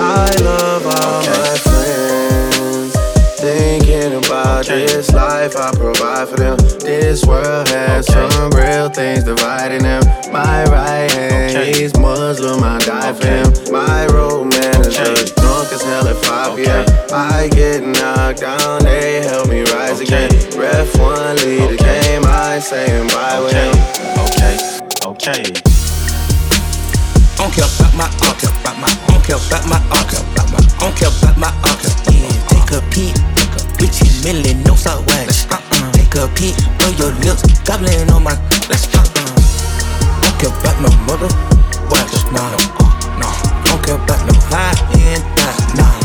I love all okay. my friends. Thinking about okay. this life I provide for them. This world has okay. some real things dividing them. My right hand, he's Muslim, I die for him. My road manager, drunk as hell at 5 p.m. I get knocked down, they help me rise again. Ref one lead the game, I say and buy with him. Okay, okay. Care about my, don't care about my, don't care about my, uncle. Yeah, take a peek, Richie Millie, no salt wax. Uh-uh. Take a peek, on your lips, gobbling on my, let's uh-uh. Don't care about no mother, wax, uh, nah, nah. Don't care about no high end, nah, nah.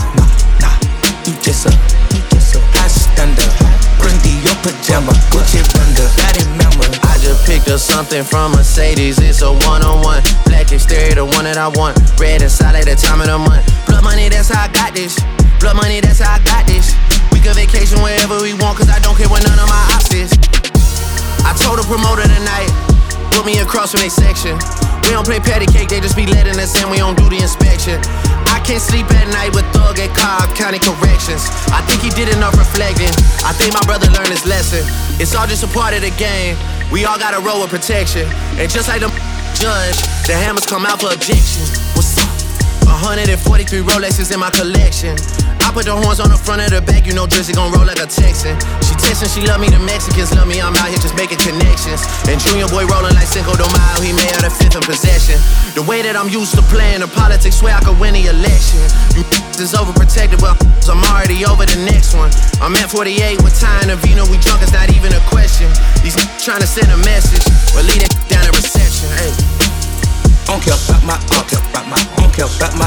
Something from Mercedes, it's a one on one black exterior, the one that I want. Red inside at the time of the month. Blood money, that's how I got this. Blood money, that's how I got this. We can vacation wherever we want, cause I don't care what none of my ops is. I told the promoter tonight, put me across from a section. We don't play patty cake, they just be letting us in, we don't do the inspection. I can't sleep at night with Thug at Cobb County Corrections. I think he did enough reflecting. I think my brother learned his lesson. It's all just a part of the game. We all got a roll of protection. And just like the judge, the hammers come out for objection. What's up? 143 Rolexes in my collection. I put the horns on the front of the back, you know Drizzy gon' roll like a Texan. She textin', she love me, the Mexicans love me, I'm out here just making connections. And Junior Boy rolling like Cinco de Mayo, he made out the fifth in possession. The way that I'm used to playing the politics, swear I could win the election. You is overprotected, well, I'm already over the next one. I'm at 48 with Ty and Vino, we drunk, it's not even a question. These trying to send a message, but lead it down at reception, hey. Don't care about my, don't care about my, don't care about my,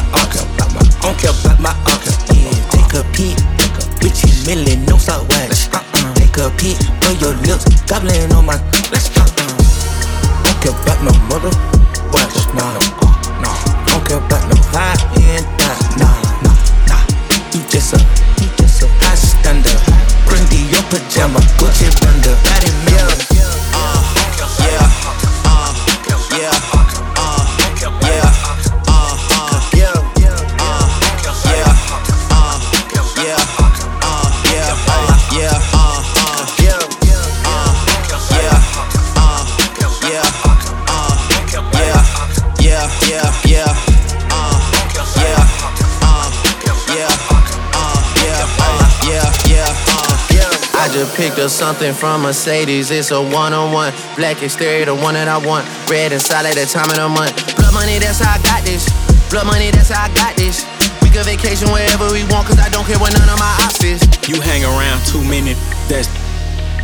just picked up something from Mercedes. It's a one on one. Black exterior, the one that I want. Red inside at the time of the month. Blood money, that's how I got this. Blood money, that's how I got this. We can vacation wherever we want, cause I don't care what none of my ops is. You hang around too many, that's.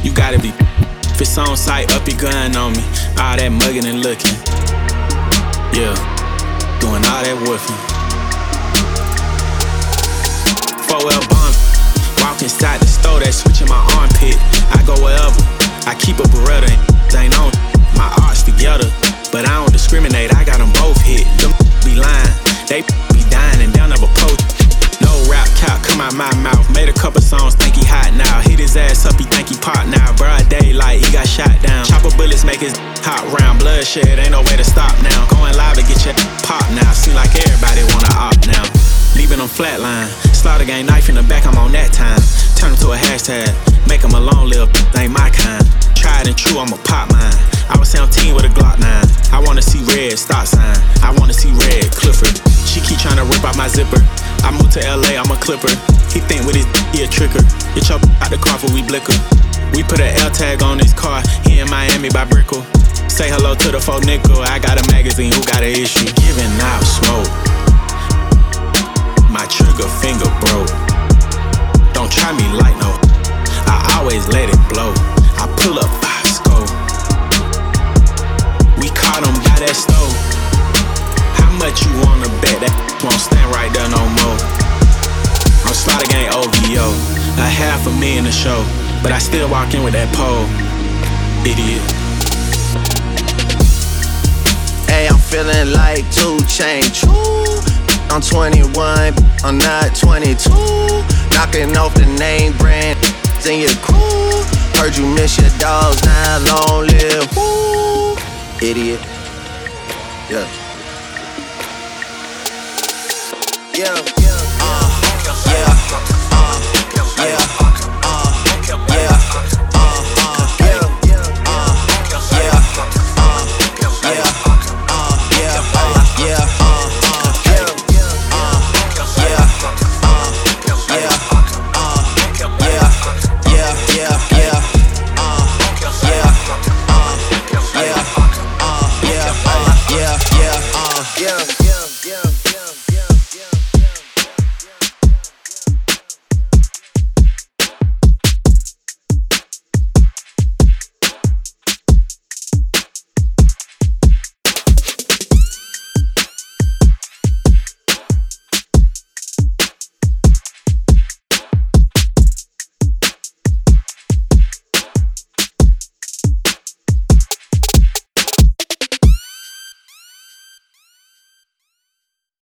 You gotta be. If it's on site, up your gun on me. All that mugging and looking. Yeah. Doing all that woofing. 4L bomb Walk inside the store, that switch in my armpit. I go wherever. I keep a Beretta, ain't on my arts together. But I don't discriminate, I got them both hit. Them be lying, they be dying and they'll never post. No rap cap come out my mouth. Made a couple songs, think he hot now. Hit his ass up, he think he pop now. Broad daylight, he got shot down. Chopper bullets make his hot round. Bloodshed, ain't no way to stop now. Going live to get your pop now. Seem like everybody wanna op now. Leaving them flatline. Slaughter gang knife in the back, I'm on that time. Turn him to a hashtag. Make him a long live, ain't my kind. Tried and true, I'm a pop mine. I was 17 with a Glock 9. I wanna see red, stop sign. I wanna see red, Clifford. She keep trying to rip out my zipper. I moved to LA, I'm a clipper. He think with his he a tricker. Get your out the car for we blicker. We put a L tag on his car. He in Miami by Brickell. Say hello to the folk nickel. I got a magazine, who got an issue? Giving out smoke trigger finger broke. Don't try me like no, I always let it blow. I pull up five scope. We caught him by that stove. How much you wanna bet that won't stand right there no more? I'm Slaughter Gang OVO, a half a million a show, but I still walk in with that pole. Idiot. Hey, I'm feeling like 2 Chainz. I'm 21, I'm not 22. Knocking off the name brand in your crew. Heard you miss your dogs, now long live. Woo. Idiot. Yeah. Yeah. Uh, yeah. Uh, yeah.